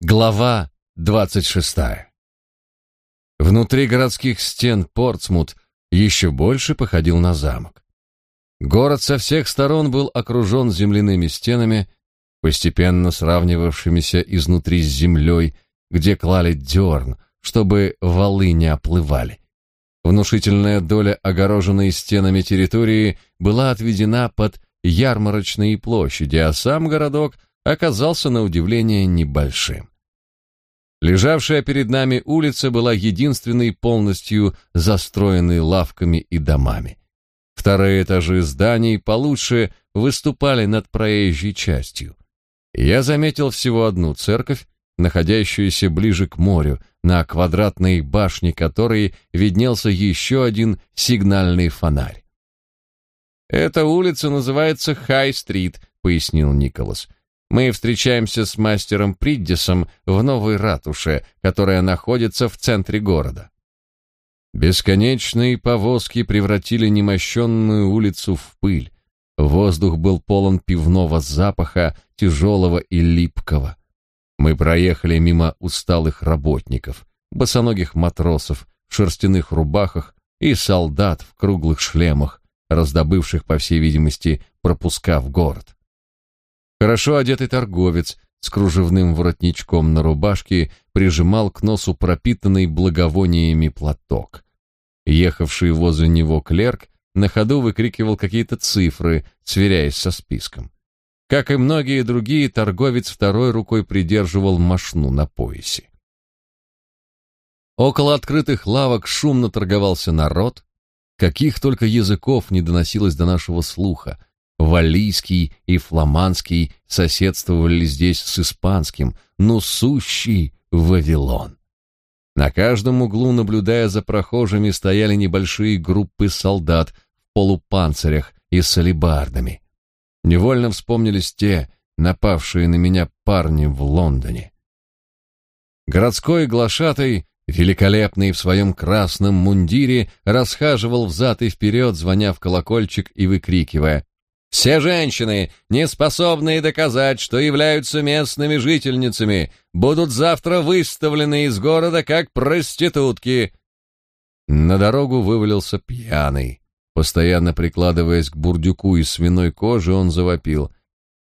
Глава двадцать шестая. Внутри городских стен Портсмут еще больше походил на замок. Город со всех сторон был окружен земляными стенами, постепенно сравнивавшимися изнутри с землей, где клали дерн, чтобы валы не оплывали. Внушительная доля огороженной стенами территории была отведена под ярмарочные площади, а сам городок оказался на удивление небольшим. Лежавшая перед нами улица была единственной полностью застроенной лавками и домами. Вторые этажи зданий получше выступали над проезжей частью. Я заметил всего одну церковь, находящуюся ближе к морю, на квадратной башне которой виднелся еще один сигнальный фонарь. «Эта улица называется Хай-стрит», — пояснил Николас. Мы встречаемся с мастером Приддисом в новой ратуше, которая находится в центре города. Бесконечные повозки превратили немощенную улицу в пыль. Воздух был полон пивного запаха, тяжелого и липкого. Мы проехали мимо усталых работников, босоногих матросов в шерстяных рубахах и солдат в круглых шлемах, раздобывших, по всей видимости, пропуска в город. Хорошо одетый торговец с кружевным воротничком на рубашке прижимал к носу пропитанный благовониями платок. Ехавший возле него клерк на ходу выкрикивал какие-то цифры, сверяясь со списком. Как и многие другие, торговец второй рукой придерживал мошну на поясе. Около открытых лавок шумно торговался народ, каких только языков не доносилось до нашего слуха, Валлийский и фламандский соседствовали здесь с испанским, но сущий Вавилон. На каждом углу, наблюдая за прохожими, стояли небольшие группы солдат в полупанцирях и с алебардами. Невольно вспомнились те, напавшие на меня парни в Лондоне. Городской глашатай, великолепный в своем красном мундире, расхаживал взад и вперед, звоня в колокольчик и выкрикивая все женщины, не способные доказать, что являются местными жительницами, будут завтра выставлены из города как проститутки. На дорогу вывалился пьяный. Постоянно прикладываясь к бурдюку из свиной кожи, он завопил.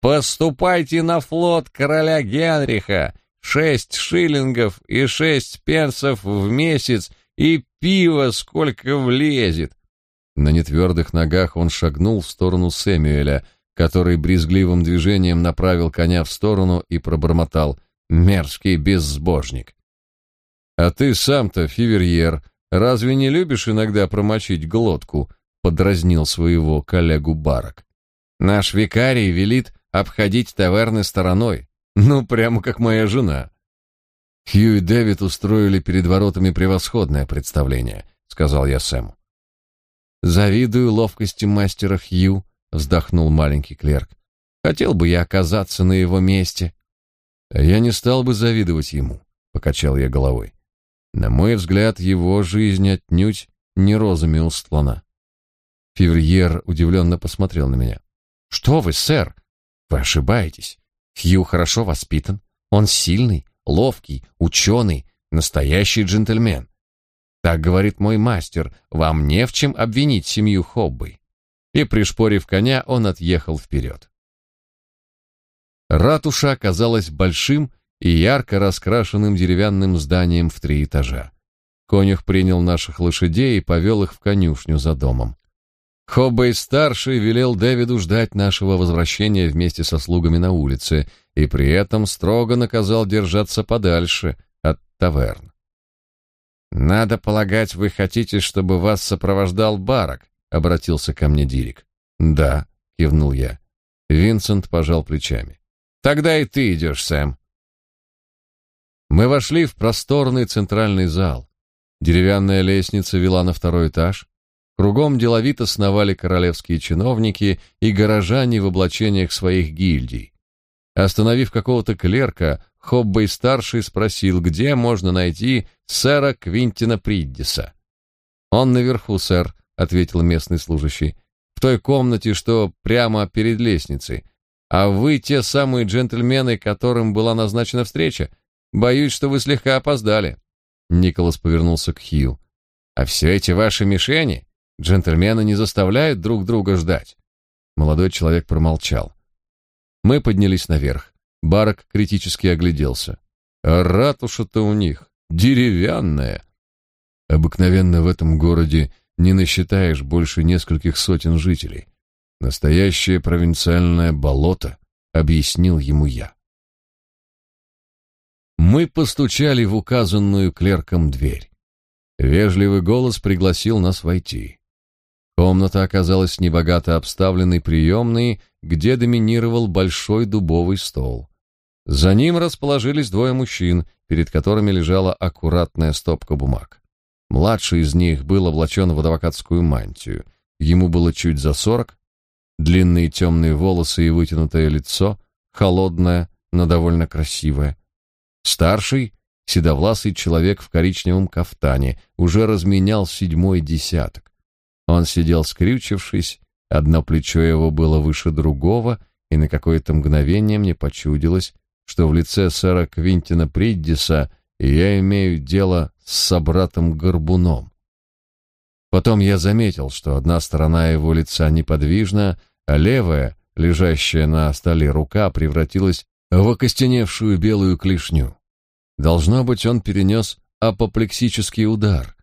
«Поступайте на флот короля Генриха! Шесть шиллингов и шесть пенсов в месяц, и пиво сколько влезет! На нетвердых ногах он шагнул в сторону Сэмюэля, который брезгливым движением направил коня в сторону и пробормотал «Мерзкий безбожник». «А ты сам-то, Фиверьер, разве не любишь иногда промочить глотку?» — подразнил своего коллегу Барак. «Наш викарий велит обходить таверны стороной. Ну, прямо как моя жена». Хью и Дэвид устроили перед воротами превосходное представление, сказал я Сэму. Завидую ловкости мастера Хью, вздохнул маленький клерк. Хотел бы я оказаться на его месте. Я не стал бы завидовать ему, покачал я головой. На мой взгляд, его жизнь отнюдь не розами устлана. Фивриер удивленно посмотрел на меня. Что вы, сэр? Вы ошибаетесь. Хью хорошо воспитан, он сильный, ловкий, ученый, настоящий джентльмен. Так говорит мой мастер, вам не в чем обвинить семью Хоббы. И пришпорив коня, он отъехал вперед. Ратуша оказалась большим и ярко раскрашенным деревянным зданием в три этажа. Конюх принял наших лошадей и повел их в конюшню за домом. Хоббей-старший велел Дэвиду ждать нашего возвращения вместе со слугами на улице и при этом строго наказал держаться подальше от таверн. Надо полагать, вы хотите, чтобы вас сопровождал Барак, обратился ко мне Дирик. Да, кивнул я. Винсент пожал плечами. Тогда и ты идешь, Сэм. Мы вошли в просторный центральный зал. Деревянная лестница вела на второй этаж. Кругом деловито сновали королевские чиновники и горожане в облачениях своих гильдий. Остановив какого-то клерка, Хоббей-старший спросил, где можно найти сэра Квинтина Приддиса. «Он наверху, сэр», — ответил местный служащий, — «в той комнате, что прямо перед лестницей. А вы те самые джентльмены, которым была назначена встреча? Боюсь, что вы слегка опоздали. Николас повернулся к Хью. А все эти ваши мишени, джентльмены не заставляют друг друга ждать. Молодой человек промолчал. Мы поднялись наверх. Барак критически огляделся. А ратуша-то у них деревянная. Обыкновенно в этом городе не насчитаешь больше нескольких сотен жителей. Настоящее провинциальное болото, объяснил ему я. Мы постучали в указанную клерком дверь. Вежливый голос пригласил нас войти. Комната оказалась небогато обставленной приемной, где доминировал большой дубовый стол. За ним расположились двое мужчин, перед которыми лежала аккуратная стопка бумаг. Младший из них был облачен в адвокатскую мантию. Ему было чуть за сорок, длинные темные волосы и вытянутое лицо, холодное, но довольно красивое. Старший, седовласый человек в коричневом кафтане, уже разменял седьмой десяток. Он сидел скрючившись, одно плечо его было выше другого, и на какое-то мгновение мне почудилось, что в лице сэра Квинтина Приддиса я имею дело с собратом-горбуном. Потом я заметил, что одна сторона его лица неподвижна, а левая, лежащая на столе рука, превратилась в окостеневшую белую клешню. Должно быть, он перенес апоплексический удар.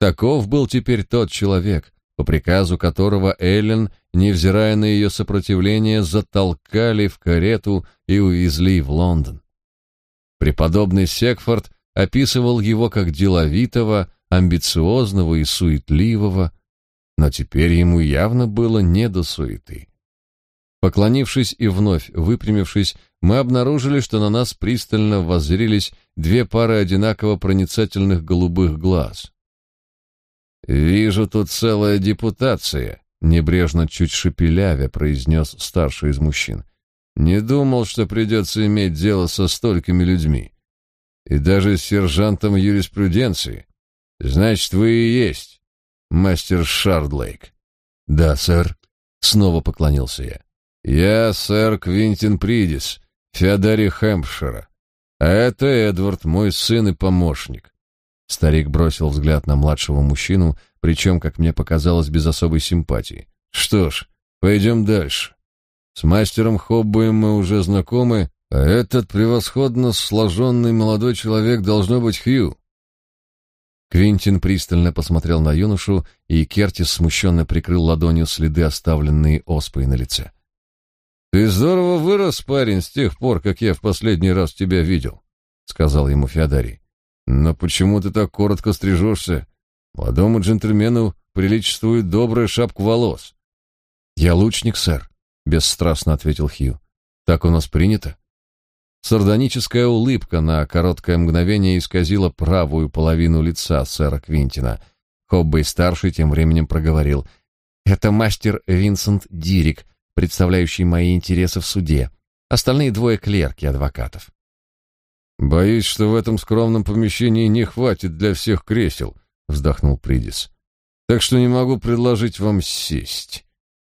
Таков был теперь тот человек, по приказу которого Эллен, невзирая на ее сопротивление, затолкали в карету и увезли в Лондон. Преподобный Секфорд описывал его как деловитого, амбициозного и суетливого, но теперь ему явно было не до суеты. Поклонившись и вновь выпрямившись, мы обнаружили, что на нас пристально воззрились две пары одинаково проницательных голубых глаз. «Вижу тут целая депутация», — небрежно, чуть шепелявя произнес старший из мужчин. «Не думал, что придется иметь дело со столькими людьми. И даже с сержантом юриспруденции. Значит, вы и есть мастер Шардлейк. Да, сэр, снова поклонился я. Я сэр Квинтин Придис, Феодари Хэмпшира. А это Эдвард, мой сын и помощник. Старик бросил взгляд на младшего мужчину, причем, как мне показалось, без особой симпатии. Что ж, пойдем дальше. С мастером Хоббоем мы уже знакомы, а этот превосходно сложенный молодой человек должно быть Хью. Квинтин пристально посмотрел на юношу, и Кертис смущенно прикрыл ладонью следы, оставленные оспой на лице. «Ты здорово вырос, парень, с тех пор, как я в последний раз тебя видел», — сказал ему Феодарий. «Но почему ты так коротко стрижешься? Молодому джентльмену приличествует добрая шапка волос». «Я лучник, сэр», — бесстрастно ответил Хью. «Так у нас принято». Сардоническая улыбка на короткое мгновение исказила правую половину лица сэра Квинтина. Хоббей-старший тем временем проговорил. «Это мастер Винсент Дирик, представляющий мои интересы в суде. Остальные двое клерки адвокатов». «Боюсь, что в этом скромном помещении не хватит для всех кресел», — вздохнул Придис. «Так что не могу предложить вам сесть.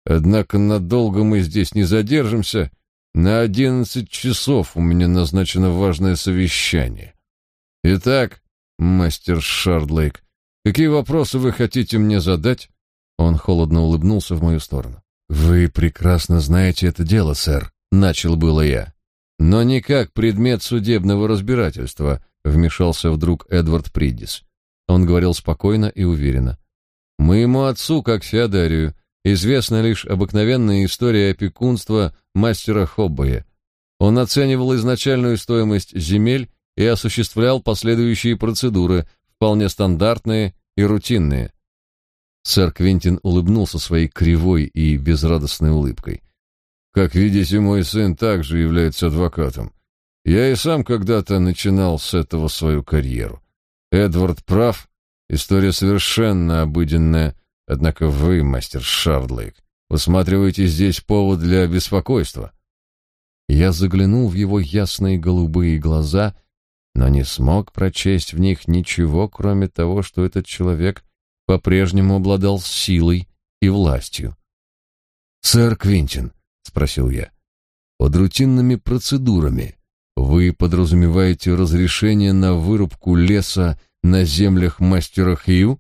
Однако надолго мы здесь не задержимся» На одиннадцать часов у меня назначено важное совещание. Итак, мастер Шардлейк, какие вопросы вы хотите мне задать? Он холодно улыбнулся в мою сторону. Вы прекрасно знаете это дело, сэр, начал было я. Но не как предмет судебного разбирательства, вмешался вдруг Эдвард Приддис. Он говорил спокойно и уверенно. Моему отцу, как Феодарию, известна лишь обыкновенная история опекунства мастера Хоббоя. Он оценивал изначальную стоимость земель и осуществлял последующие процедуры, вполне стандартные и рутинные. Сэр Квинтин улыбнулся своей кривой и безрадостной улыбкой. Как видите, мой сын также является адвокатом. Я и сам когда-то начинал с этого свою карьеру. Эдвард прав, история совершенно обыденная, Однако вы, мастер Шардлейк, усматриваете здесь повод для беспокойства. Я заглянул в его ясные голубые глаза, но не смог прочесть в них ничего, кроме того, что этот человек по-прежнему обладал силой и властью. «Сэр Квинтин», — спросил я, — «под рутинными процедурами Вы подразумеваете разрешение на вырубку леса на землях мастера Хью?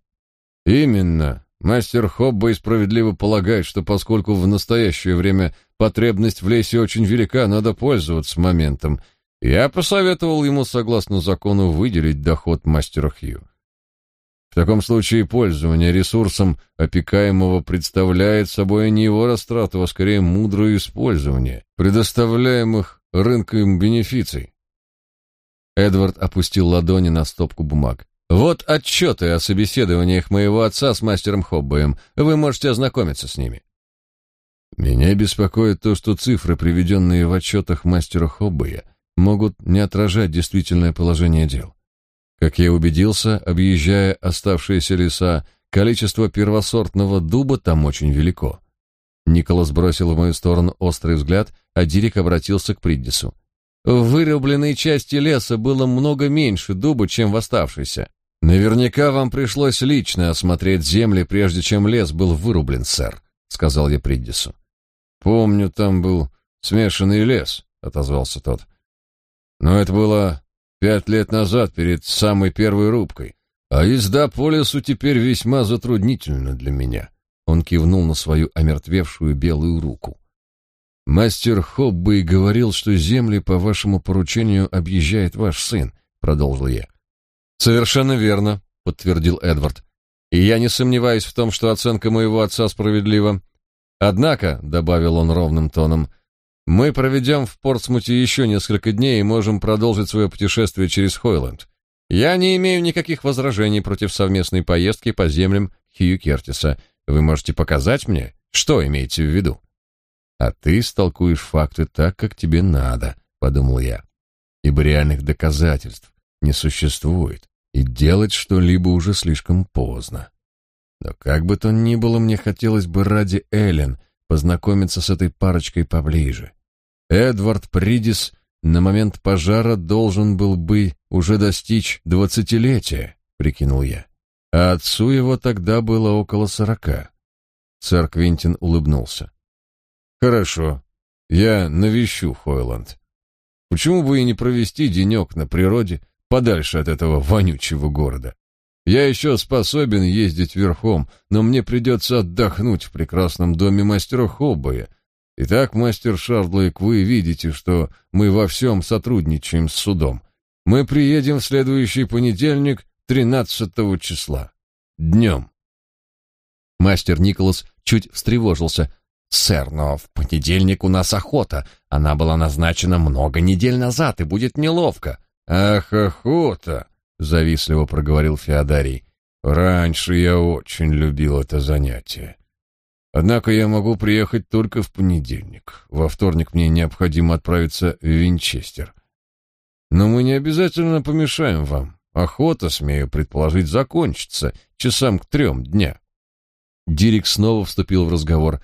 Именно. Мастер Хоббей справедливо полагает, что поскольку в настоящее время потребность в лесе очень велика, надо пользоваться моментом. Я посоветовал ему, согласно закону, выделить доход мастера Хью. В таком случае пользование ресурсом опекаемого представляет собой не его растрату, а скорее мудрое использование предоставляемых рынком бенефиций. Эдвард опустил ладони на стопку бумаг. Вот отчеты о собеседованиях моего отца с мастером Хоббоем. Вы можете ознакомиться с ними. Меня беспокоит то, что цифры, приведенные в отчетах мастера Хоббоя, могут не отражать действительное положение дел. Как я убедился, объезжая оставшиеся леса, количество первосортного дуба там очень велико. Николас бросил в мою сторону острый взгляд, а Дирик обратился к Приддису. В вырубленной части леса было много меньше дуба, чем в оставшейся. Наверняка вам пришлось лично осмотреть земли, прежде чем лес был вырублен, сэр, сказал я Приддису. Помню, там был смешанный лес, отозвался тот. Но это было пять лет назад, перед самой первой рубкой. А езда по лесу теперь весьма затруднительна для меня. Он кивнул на свою омертвевшую белую руку. Мастер Хоббей говорил, что земли по вашему поручению объезжает ваш сын, продолжил я. Совершенно верно, подтвердил Эдвард. И я не сомневаюсь в том, что оценка моего отца справедлива. Однако, добавил он ровным тоном, мы проведем в Портсмуте еще несколько дней и можем продолжить свое путешествие через Хойленд. Я не имею никаких возражений против совместной поездки по землям Хью Кертиса. Вы можете показать мне, что имеете в виду? А ты истолкуешь факты так, как тебе надо, подумал я. Ибо реальных доказательств не существует и делать что-либо уже слишком поздно. Но как бы то ни было, мне хотелось бы ради Эллен познакомиться с этой парочкой поближе. Эдвард Придис на момент пожара должен был бы уже достичь двадцатилетия, прикинул я. А отцу его тогда было около сорока. Сэр Квинтин улыбнулся. Хорошо, я навещу Хойланд. Почему бы и не провести денек на природе подальше от этого вонючего города. Я еще способен ездить верхом, но мне придется отдохнуть в прекрасном доме мастера Хоббоя. Итак, мастер Шардлейк, вы видите, что мы во всем сотрудничаем с судом. Мы приедем в следующий понедельник, 13 числа. Днем. Мастер Николас чуть встревожился. «Сэр, но в понедельник у нас охота. Она была назначена много недель назад, и будет неловко. Ах, охота, завистливо проговорил Феодарий. Раньше я очень любил это занятие. Однако я могу приехать только в понедельник. Во вторник мне необходимо отправиться в Винчестер. Но мы не обязательно помешаем вам. Охота, смею предположить, закончится часам к трем дня. Дирик снова вступил в разговор.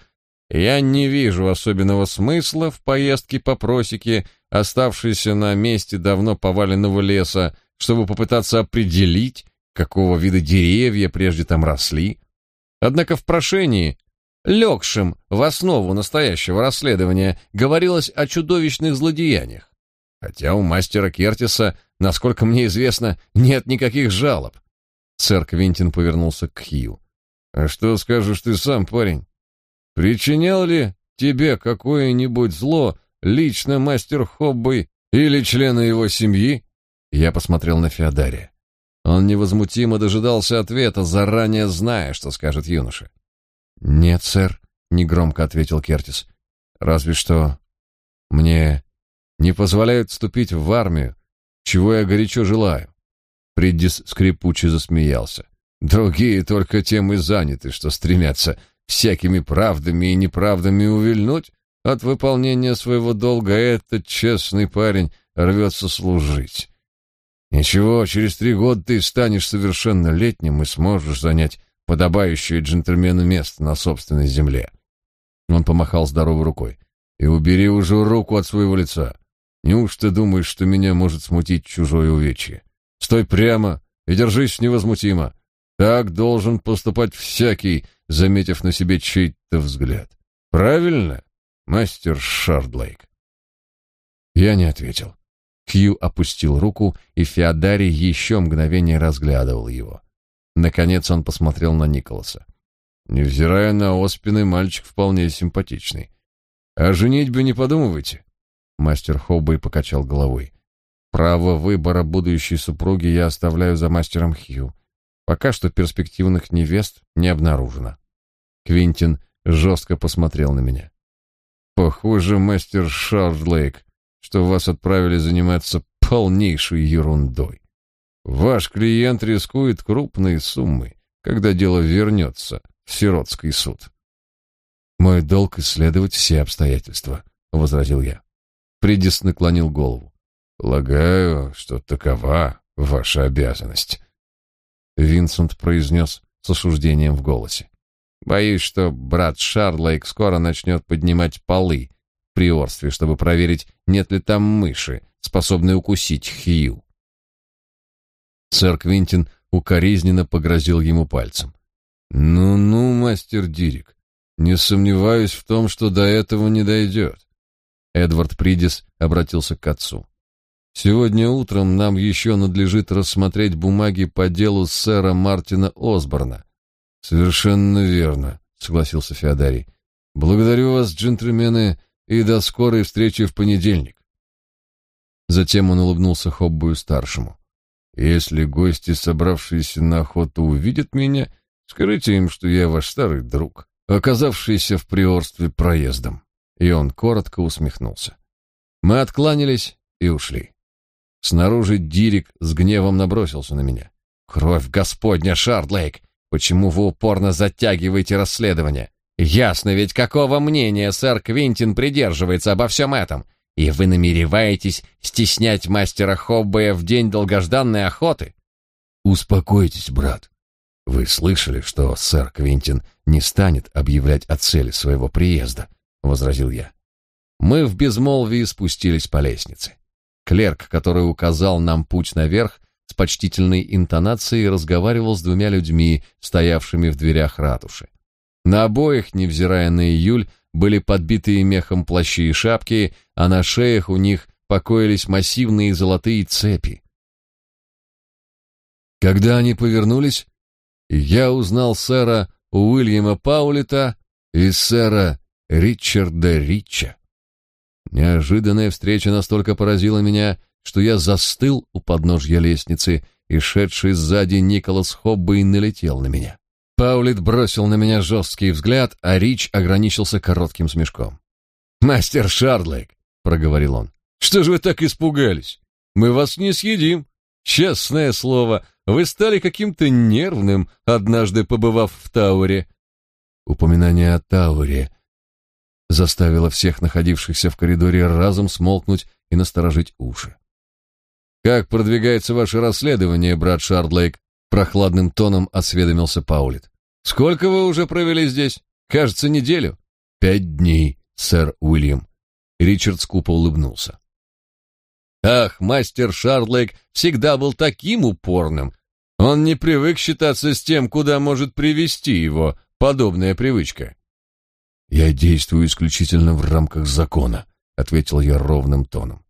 Я не вижу особенного смысла в поездке по просеке, оставшейся на месте давно поваленного леса, чтобы попытаться определить, какого вида деревья прежде там росли. Однако в прошении, легшем в основу настоящего расследования, говорилось о чудовищных злодеяниях. Хотя у мастера Кертиса, насколько мне известно, нет никаких жалоб. Сэр Квинтин повернулся к Хью. «А что скажешь ты сам, парень? Причинял ли тебе какое-нибудь зло лично мастер Хоббой или члены его семьи? Я посмотрел на Феодария. Он невозмутимо дожидался ответа, заранее зная, что скажет юноша. «Нет, сэр», — негромко ответил Кертис. «Разве что мне не позволяют вступить в армию, чего я горячо желаю». Приддис скрипуче засмеялся. «Другие только тем и заняты, что стремятся всякими правдами и неправдами увильнуть от выполнения своего долга, этот честный парень рвется служить. Ничего, через три года ты станешь совершеннолетним и сможешь занять подобающее джентльмену место на собственной земле. Он помахал здоровой рукой. И убери уже руку от своего лица. Неужто думаешь, что меня может смутить чужое увечье? Стой прямо и держись невозмутимо. Так должен поступать всякий, заметив на себе чей-то взгляд. Правильно, мастер Шардлейк? Я не ответил. Хью опустил руку, и Феодарий еще мгновение разглядывал его. Наконец он посмотрел на Николаса. Невзирая на оспины, мальчик вполне симпатичный. А женить бы не подумывайте. Мастер Хоббей покачал головой. Право выбора будущей супруги я оставляю за мастером Хью. Пока что перспективных невест не обнаружено. Квинтин жестко посмотрел на меня. Похоже, мастер Шардлейк, что вас отправили заниматься полнейшей ерундой. Ваш клиент рискует крупные суммы, когда дело вернется в сиротский суд. Мой долг исследовать все обстоятельства, возразил я. Придис наклонил голову. Полагаю, что такова ваша обязанность. Винсент произнес с осуждением в голосе. Боюсь, что брат Шарлейк скоро начнет поднимать полы приорстве, чтобы проверить, нет ли там мыши, способной укусить Хью. Сэр Квинтин укоризненно погрозил ему пальцем. «Ну-ну, мастер Дирик, не сомневаюсь в том, что до этого не дойдет». Эдвард Придис обратился к отцу. «Сегодня утром нам еще надлежит рассмотреть бумаги по делу сэра Мартина Осборна». «Совершенно верно», — согласился Феодарий. «Благодарю вас, джентльмены, и до скорой встречи в понедельник». Затем он улыбнулся Хоббую-старшему. Если гости, собравшиеся на охоту, увидят меня, скажите им, что я ваш старый друг, оказавшийся в приорстве проездом. И он коротко усмехнулся. Мы откланялись и ушли. Снаружи Дирик с гневом набросился на меня. «Кровь Господня, Шардлейк! Почему вы упорно затягиваете расследование? Ясно ведь, какого мнения сэр Квинтин придерживается обо всем этом. И вы намереваетесь стеснять мастера Хоббея в день долгожданной охоты? Успокойтесь, брат. Вы слышали, что сэр Квинтин не станет объявлять о цели своего приезда, возразил я. Мы в безмолвии спустились по лестнице. Клерк, который указал нам путь наверх, с почтительной интонацией разговаривал с двумя людьми, стоявшими в дверях ратуши. На обоих, невзирая на июль, были подбитые мехом плащи и шапки, а на шеях у них покоились массивные золотые цепи. Когда они повернулись, я узнал сэра Уильяма Паулета и сэра Ричарда Рича. Неожиданная встреча настолько поразила меня, что я застыл у подножья лестницы, и шедший сзади Николас Хоббей налетел на меня. Паулит бросил на меня жесткий взгляд, а Рич ограничился коротким смешком. «Мастер Шардлейк», — проговорил он, — «что же вы так испугались? Мы вас не съедим. Честное слово, вы стали каким-то нервным, однажды побывав в Тауре». Упоминание о Тауре заставило всех находившихся в коридоре разом смолкнуть и насторожить уши. «Как продвигается ваше расследование, брат Шардлейк?» Прохладным тоном осведомился Паулит. Сколько вы уже провели здесь? Кажется, неделю. Пять дней, сэр Уильям. Ричард скупо улыбнулся. Ах, мастер Шардлейк всегда был таким упорным. Он не привык считаться с тем, куда может привести его подобная привычка. Я действую исключительно в рамках закона, ответил я ровным тоном.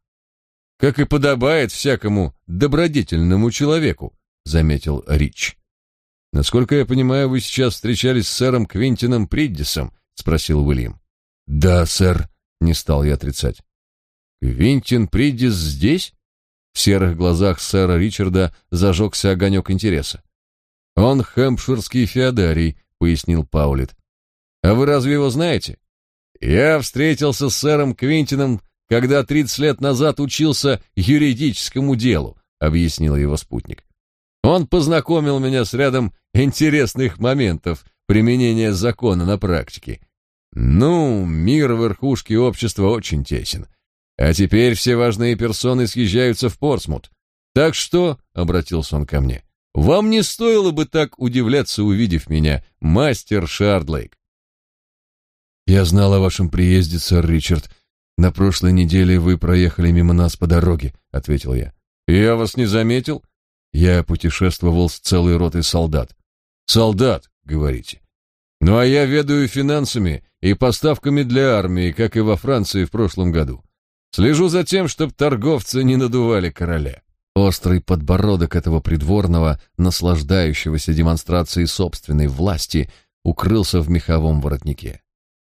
Как и подобает всякому добродетельному человеку, заметил Рич. Насколько я понимаю, вы сейчас встречались с сэром Квинтином Приддисом, спросил Уильям. Да, сэр, не стал я отрицать. Квинтин Приддис здесь? В серых глазах сэра Ричарда зажегся огонек интереса. Он хэмпширский феодарий, пояснил Паулит. А вы разве его знаете? Я встретился с сэром Квинтином, когда 30 лет назад учился юридическому делу, объяснил его спутник. Он познакомил меня с рядом интересных моментов применения закона на практике. Ну, мир верхушки общества очень тесен. А теперь все важные персоны съезжаются в Портсмут. Так что, — обратился он ко мне, — вам не стоило бы так удивляться, увидев меня, мастер Шардлейк. Я знал о вашем приезде, сэр Ричард. На прошлой неделе вы проехали мимо нас по дороге, — ответил я. Я вас не заметил? Я путешествовал с целой ротой солдат. Солдат, говорите. Ну а я ведаю финансами и поставками для армии, как и во Франции в прошлом году. Слежу за тем, чтобы торговцы не надували короля. Острый подбородок этого придворного, наслаждающегося демонстрацией собственной власти, укрылся в меховом воротнике.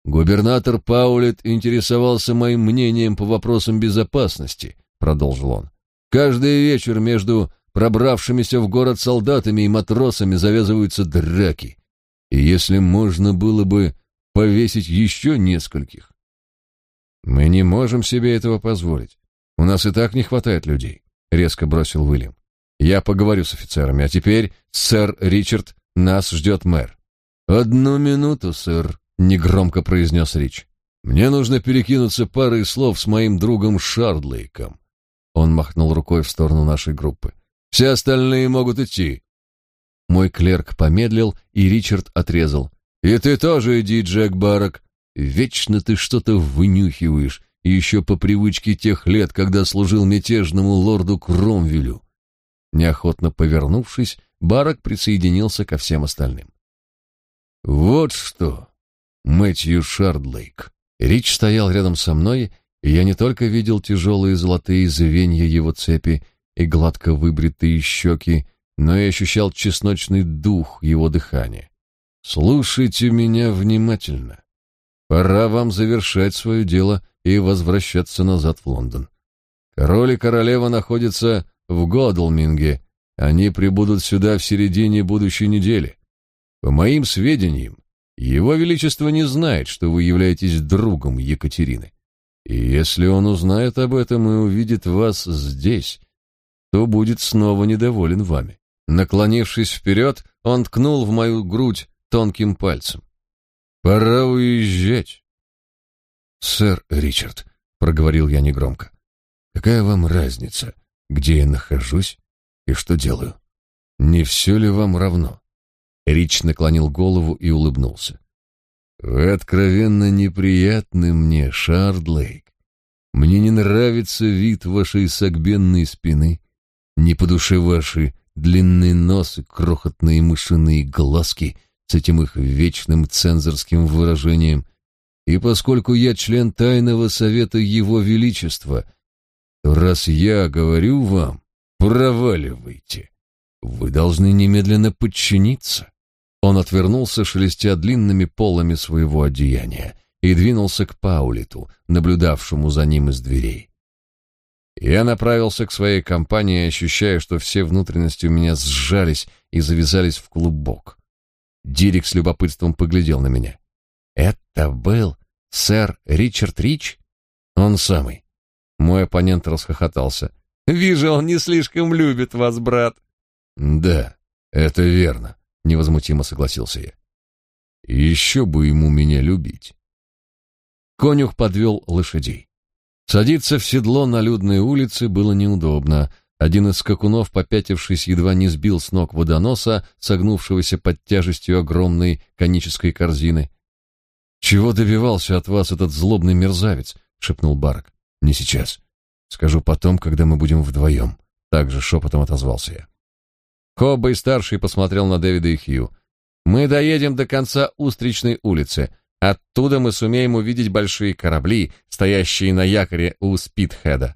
Губернатор Паулет интересовался моим мнением по вопросам безопасности, продолжил он. Каждый вечер между пробравшимися в город солдатами и матросами завязываются драки. И если можно было бы повесить еще нескольких. Мы не можем себе этого позволить. У нас и так не хватает людей, резко бросил Уильям. Я поговорю с офицерами, а теперь, сэр Ричард, нас ждет мэр. Одну минуту, сэр, негромко произнес Рич. Мне нужно перекинуться парой слов с моим другом Шардлейком. Он махнул рукой в сторону нашей группы. Все остальные могут идти. Мой клерк помедлил, и Ричард отрезал: "И ты тоже иди, Джек Барак. Вечно ты что-то вынюхиваешь, и еще по привычке тех лет, когда служил мятежному лорду Кромвелю". Неохотно повернувшись, Барак присоединился ко всем остальным. Вот что, Мэтью Шардлейк. Рич стоял рядом со мной, и я не только видел тяжелые золотые звенья его цепи и гладко выбритые щеки, но и ощущал чесночный дух его дыхания. Слушайте меня внимательно. Пора вам завершать свое дело и возвращаться назад в Лондон. Король и королева находятся в Годлминге. Они прибудут сюда в середине будущей недели. По моим сведениям, его Величество не знает, что вы являетесь другом Екатерины. И если он узнает об этом и увидит вас здесь, то будет снова недоволен вами. Наклонившись вперед, он ткнул в мою грудь тонким пальцем. Пора уезжать. Сэр Ричард, проговорил я негромко. Какая вам разница, где я нахожусь и что делаю? Не все ли вам равно? Рич наклонил голову и улыбнулся. Вы откровенно неприятны мне, Шардлейк. Мне не нравится вид вашей согбенной спины, не по душе ваши длинные носы, крохотные мышиные глазки с этим их вечным цензорским выражением. И поскольку я член тайного совета Его Величества, раз я говорю вам, проваливайте. Вы должны немедленно подчиниться. Он отвернулся, шелестя длинными полами своего одеяния, и двинулся к Паулиту, наблюдавшему за ним из дверей. Я направился к своей компании, ощущая, что все внутренности у меня сжались и завязались в клубок. Дирик с любопытством поглядел на меня. «Это был сэр Ричард Рич?» «Он самый». Мой оппонент расхохотался. «Вижу, он не слишком любит вас, брат». «Да, это верно невозмутимо согласился я. Еще бы ему меня любить. Конюх подвел лошадей. Садиться в седло на людной улице было неудобно. Один из скакунов, попятившись, едва не сбил с ног водоноса, согнувшегося под тяжестью огромной конической корзины. «Чего добивался от вас этот злобный мерзавец?» — шепнул Барк. «Не сейчас. Скажу потом, когда мы будем вдвоем», — также шепотом отозвался я. Хоббей-старший посмотрел на Дэвида и Хью. «Мы доедем до конца Устричной улицы. Оттуда мы сумеем увидеть большие корабли, стоящие на якоре у Спитхеда.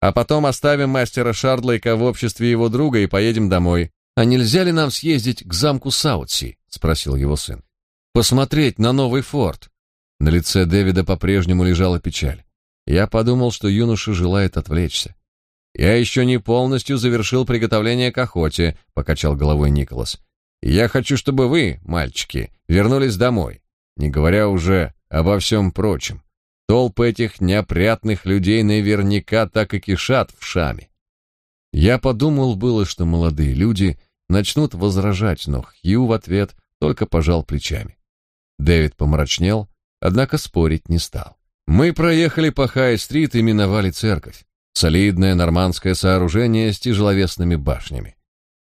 А потом оставим мастера Шардлейка в обществе его друга и поедем домой. А нельзя ли нам съездить к замку Саутси?» — спросил его сын. «Посмотреть на новый форт». На лице Дэвида по-прежнему лежала печаль. Я подумал, что юноша желает отвлечься. Я еще не полностью завершил приготовление к охоте, покачал головой Николас. Я хочу, чтобы вы, мальчики, вернулись домой, не говоря уже обо всем прочем. Толпы этих неопрятных людей наверняка так и кишат в шаме. Я подумал было, что молодые люди начнут возражать, но Хью в ответ только пожал плечами. Дэвид помрачнел, однако спорить не стал. Мы проехали по Хай-стрит и миновали церковь. Солидное нормандское сооружение с тяжеловесными башнями.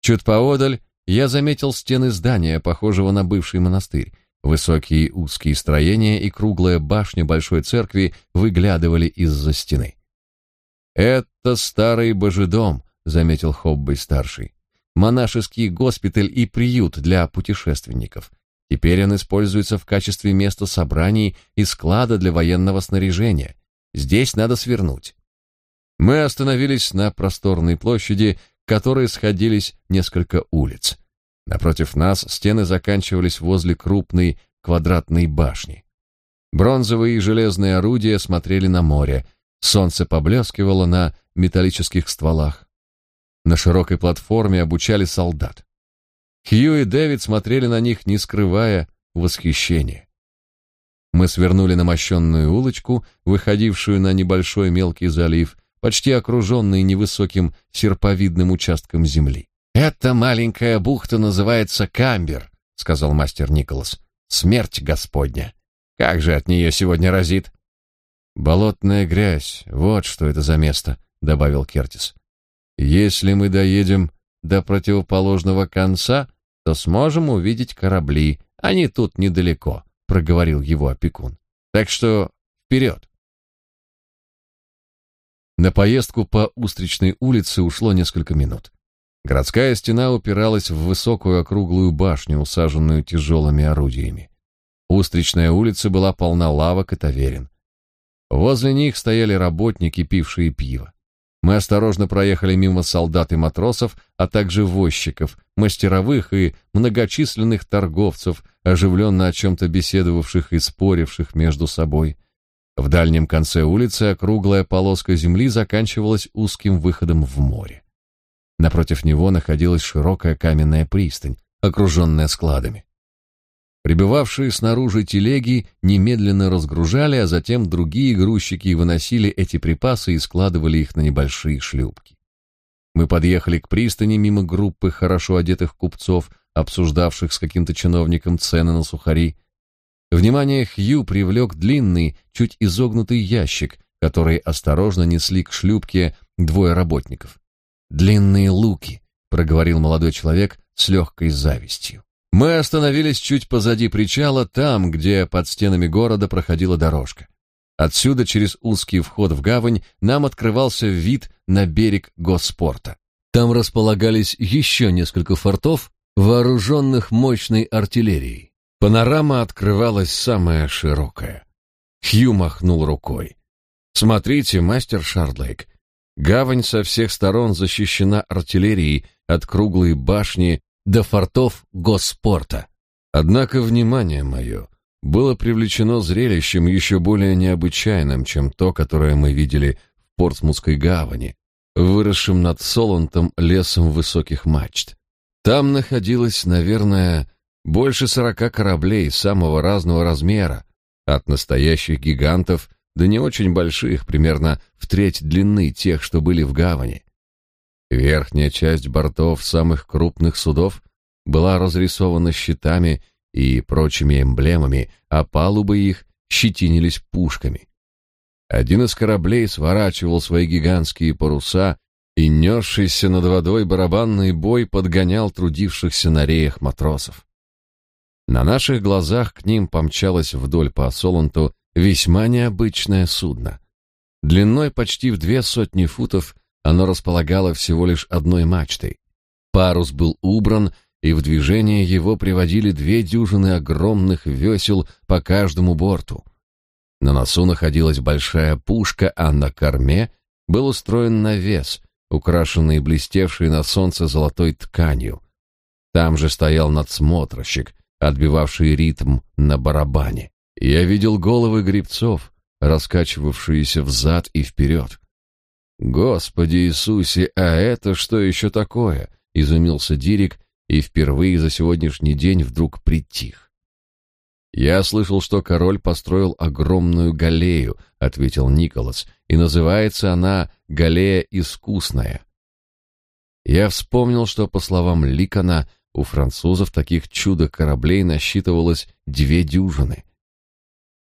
Чуть поодаль я заметил стены здания, похожего на бывший монастырь. Высокие узкие строения и круглая башня большой церкви выглядывали из-за стены. «Это старый божедом», — заметил Хоббей-старший. «Монашеский госпиталь и приют для путешественников. Теперь он используется в качестве места собраний и склада для военного снаряжения. Здесь надо свернуть. Мы остановились на просторной площади, к которой сходились несколько улиц. Напротив нас стены заканчивались возле крупной квадратной башни. Бронзовые и железные орудия смотрели на море. Солнце поблескивало на металлических стволах. На широкой платформе обучали солдат. Хью и Дэвид смотрели на них, не скрывая восхищения. Мы свернули на мощенную улочку, выходившую на небольшой мелкий залив, почти окруженный невысоким серповидным участком земли. «Эта маленькая бухта называется Камбер», — сказал мастер Николас. «Смерть Господня! Как же от нее сегодня разит!» «Болотная грязь, вот что это за место», — добавил Кертис. «Если мы доедем до противоположного конца, то сможем увидеть корабли. Они тут недалеко», — проговорил его опекун. «Так что вперед!» На поездку по Устричной улице ушло несколько минут. Городская стена упиралась в высокую округлую башню, усаженную тяжелыми орудиями. Устричная улица была полна лавок и таверен. Возле них стояли работники, пившие пиво. Мы осторожно проехали мимо солдат и матросов, а также возчиков, мастеровых и многочисленных торговцев, оживленно о чем-то беседовавших и споривших между собой. В дальнем конце улицы округлая полоска земли заканчивалась узким выходом в море. Напротив него находилась широкая каменная пристань, окруженная складами. Прибывавшие снаружи телеги немедленно разгружали, а затем другие грузчики выносили эти припасы и складывали их на небольшие шлюпки. Мы подъехали к пристани мимо группы хорошо одетых купцов, обсуждавших с каким-то чиновником цены на сухари. Внимание Хью привлек длинный, чуть изогнутый ящик, который осторожно несли к шлюпке двое работников. «Длинные луки», — проговорил молодой человек с легкой завистью. Мы остановились чуть позади причала, там, где под стенами города проходила дорожка. Отсюда, через узкий вход в гавань, нам открывался вид на берег Госпорта. Там располагались еще несколько фортов, вооруженных мощной артиллерией. Панорама открывалась самая широкая. Хью махнул рукой. «Смотрите, мастер Шардлейк, гавань со всех сторон защищена артиллерией от круглой башни до фортов Госпорта. Однако внимание мое было привлечено зрелищем еще более необычайным, чем то, которое мы видели в Портсмутской гавани, выросшим над Солонтом лесом высоких мачт. Там находилось, наверное, больше сорока кораблей самого разного размера, от настоящих гигантов до не очень больших, примерно в треть длины тех, что были в гавани. Верхняя часть бортов самых крупных судов была разрисована щитами и прочими эмблемами, а палубы их щетинились пушками. Один из кораблей сворачивал свои гигантские паруса, и несшийся над водой барабанный бой подгонял трудившихся на реях матросов. На наших глазах к ним помчалось вдоль по Солонту весьма необычное судно. Длиной почти в две сотни футов оно располагало всего лишь одной мачтой. Парус был убран, и в движение его приводили две дюжины огромных весел по каждому борту. На носу находилась большая пушка, а на корме был устроен навес, украшенный блестевшей на солнце золотой тканью. Там же стоял надсмотрщик, отбивавший ритм на барабане. Я видел головы грибцов, раскачивавшиеся взад и вперед. Господи Иисусе, а это что еще такое? изумился Дирик и впервые за сегодняшний день вдруг притих. Я слышал, что король построил огромную галею, ответил Николас, и называется она галея искусная. Я вспомнил, что по словам Ликона, у французов таких чудо-кораблей насчитывалось две дюжины.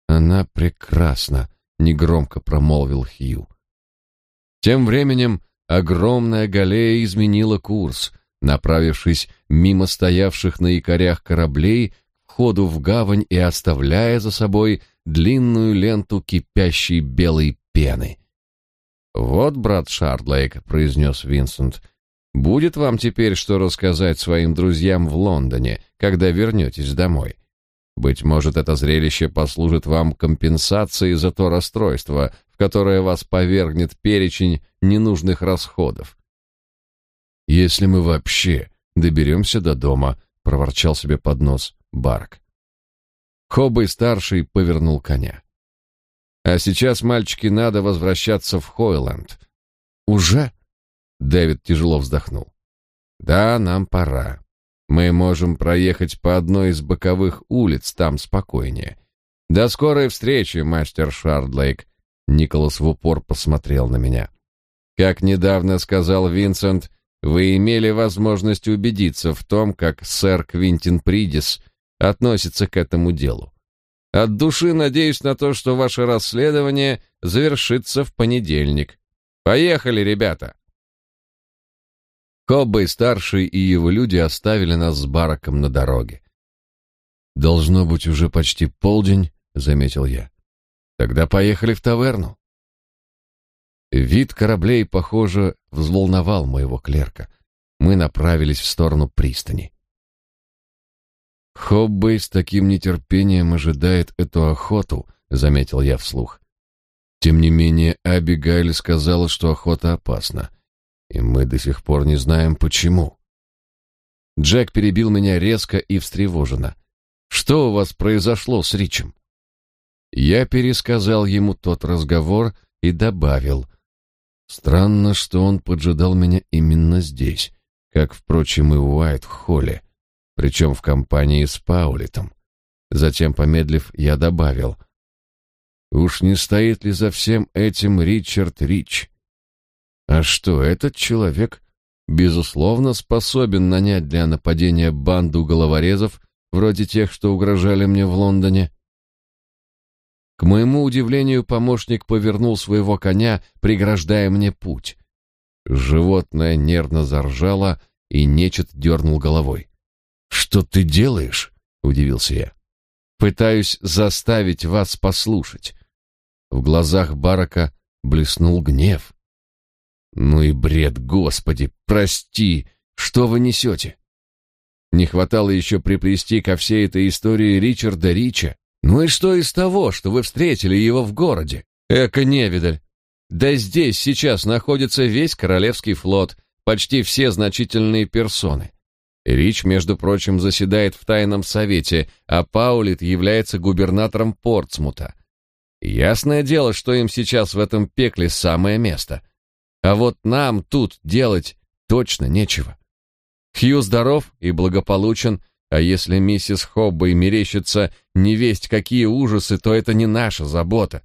Она прекрасна, негромко промолвил Хью. Тем временем огромная галея изменила курс, направившись мимо стоявших на якорях кораблей к ходу в гавань и оставляя за собой длинную ленту кипящей белой пены. «Вот, брат Шардлейк», — произнес Винсент, — «будет вам теперь что рассказать своим друзьям в Лондоне, когда вернетесь домой. Быть может, это зрелище послужит вам компенсацией за то расстройство, которое вас повергнет перечень ненужных расходов. Если мы вообще доберемся до дома, проворчал себе под нос Барк. Хоббей старший повернул коня. А сейчас, мальчики, надо возвращаться в Хойленд. Уже? Дэвид тяжело вздохнул. Да, нам пора. Мы можем проехать по одной из боковых улиц, там спокойнее. До скорой встречи, мастер Шардлейк. Николас в упор посмотрел на меня. Как недавно сказал Винсент, вы имели возможность убедиться в том, как сэр Квинтин Придис относится к этому делу. От души надеюсь на то, что ваше расследование завершится в понедельник. Поехали, ребята. Коббей старший и его люди оставили нас с бараком на дороге. Должно быть уже почти полдень, заметил я. Тогда поехали в таверну. Вид кораблей, похоже, взволновал моего клерка. Мы направились в сторону пристани. Хоббей с таким нетерпением ожидает эту охоту, заметил я вслух. Тем не менее, Абигайль сказала, что охота опасна, и мы до сих пор не знаем почему. Джек перебил меня резко и встревоженно. Что у вас произошло с Ричем? Я пересказал ему тот разговор и добавил: странно, что он поджидал меня именно здесь, как впрочем и в Уайт-Холле причем в компании с Паулитом. Затем, помедлив, я добавил: "Уж не стоит ли за всем этим Ричард Рич? А что, этот человек безусловно способен нанять для нападения банду головорезов, вроде тех, что угрожали мне в Лондоне?" К моему удивлению, помощник повернул своего коня, преграждая мне путь. Животное нервно заржало, и нечет дернул головой. Что ты делаешь? удивился я. Пытаюсь заставить вас послушать. В глазах Барака блеснул гнев. Ну и бред, Господи, прости, что вы несете? Не хватало еще приплести ко всей этой истории Ричарда Рича. Ну и что из того, что вы встретили его в городе? Эка невидаль. Да здесь сейчас находится весь королевский флот, почти все значительные персоны. Рич, между прочим, заседает в тайном совете, а Паулит является губернатором Портсмута. Ясное дело, что им сейчас в этом пекле самое место. А вот нам тут делать точно нечего. Хью здоров и благополучен, а если миссис Хоббей мерещится невесть какие ужасы, то это не наша забота.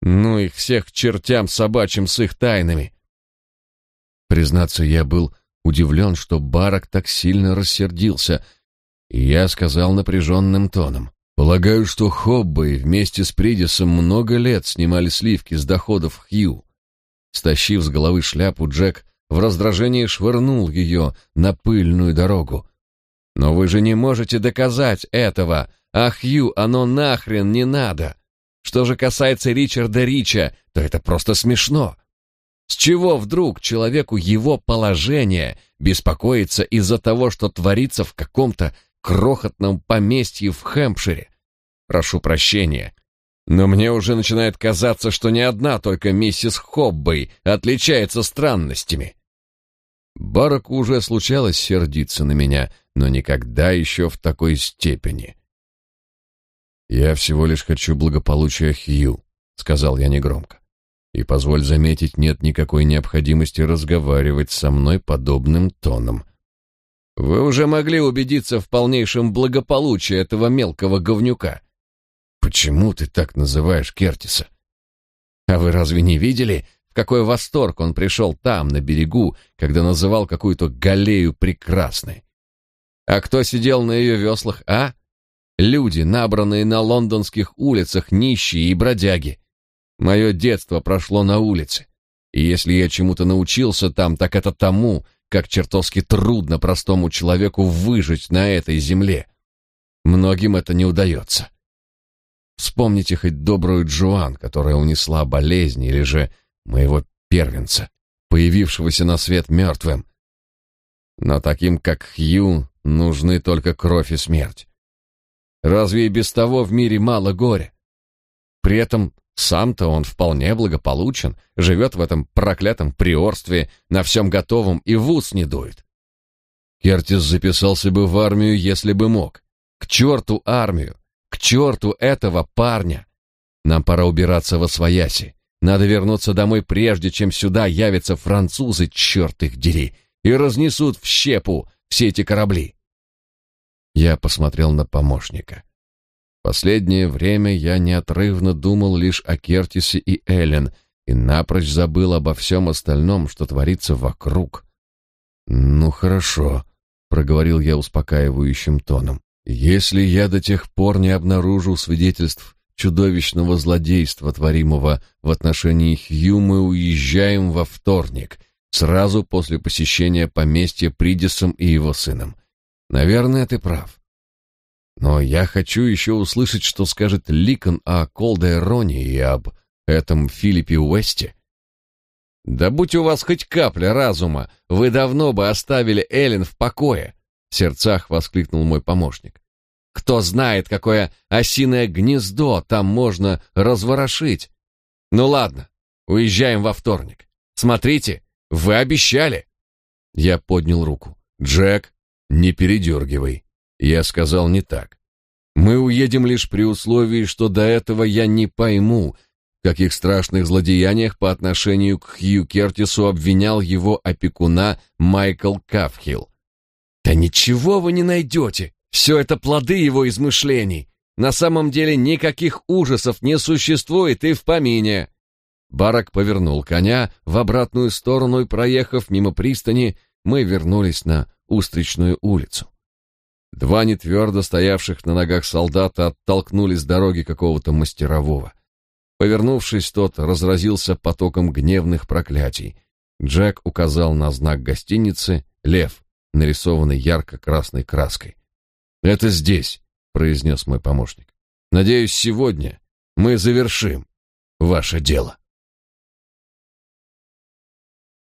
Ну их всех чертям собачьим с их тайнами. Признаться, я был удивлен, что Барак так сильно рассердился, и я сказал напряженным тоном. «Полагаю, что Хоббы вместе с Придисом много лет снимали сливки с доходов Хью». Стащив с головы шляпу, Джек в раздражении швырнул ее на пыльную дорогу. «Но вы же не можете доказать этого, а Хью оно нахрен не надо. Что же касается Ричарда Рича, то это просто смешно. С чего вдруг человеку его положение беспокоиться из-за того, что творится в каком-то крохотном поместье в Хэмпшире? Прошу прощения, но мне уже начинает казаться, что не одна только миссис Хоббей отличается странностями. Бараку уже случалось сердиться на меня, но никогда еще в такой степени. «Я всего лишь хочу благополучия Хью», — сказал я негромко. И, позволь заметить, нет никакой необходимости разговаривать со мной подобным тоном. Вы уже могли убедиться в полнейшем благополучии этого мелкого говнюка. Почему ты так называешь Кертиса? А вы разве не видели, в какой восторг он пришел там, на берегу, когда называл какую-то галею прекрасной? А кто сидел на ее веслах, а? Люди, набранные на лондонских улицах, нищие и бродяги. Мое детство прошло на улице. И если я чему-то научился там, так это тому, как чертовски трудно простому человеку выжить на этой земле. Многим это не удается. Вспомните хоть добрую Джоан, которая унесла болезнь, или же моего первенца, появившегося на свет мертвым. Но таким, как Хью, нужны только кровь и смерть. Разве и без того в мире мало горя? При этом Сам-то он вполне благополучен, живет в этом проклятом приорстве, на всем готовом и в ус не дует. Кертис записался бы в армию, если бы мог. К черту армию! К черту этого парня! Нам пора убираться во свояси. Надо вернуться домой прежде, чем сюда явятся французы, черт их дери, и разнесут в щепу все эти корабли. Я посмотрел на помощника. Последнее время я неотрывно думал лишь о Кертисе и Эллен и напрочь забыл обо всем остальном, что творится вокруг. «Ну хорошо», — проговорил я успокаивающим тоном. «Если я до тех пор не обнаружу свидетельств чудовищного злодейства, творимого в отношении Хью, мы уезжаем во вторник, сразу после посещения поместья Придисом и его сыном. Наверное, ты прав. Но я хочу еще услышать, что скажет Ликон о Колдероне и об этом Филиппе Уэсте. Да будь у вас хоть капля разума, вы давно бы оставили Эллен в покое, в сердцах воскликнул мой помощник. Кто знает, какое осиное гнездо там можно разворошить. Ну ладно, уезжаем во вторник. Смотрите, вы обещали. Я поднял руку. Джек, не передергивай. Я сказал не так. Мы уедем лишь при условии, что до этого я не пойму, в каких страшных злодеяниях по отношению к Хью Кертису обвинял его опекуна Майкл Кафхилл. Да ничего вы не найдете. Все это плоды его измышлений. На самом деле никаких ужасов не существует и в помине. Барак повернул коня в обратную сторону и, проехав мимо пристани, мы вернулись на Устричную улицу. Два нетвердо стоявших на ногах солдата оттолкнули с дороги какого-то мастерового. Повернувшись, тот разразился потоком гневных проклятий. Джек указал на знак гостиницы «Лев», нарисованный ярко-красной краской. «Это здесь», — произнес мой помощник. «Надеюсь, сегодня мы завершим ваше дело».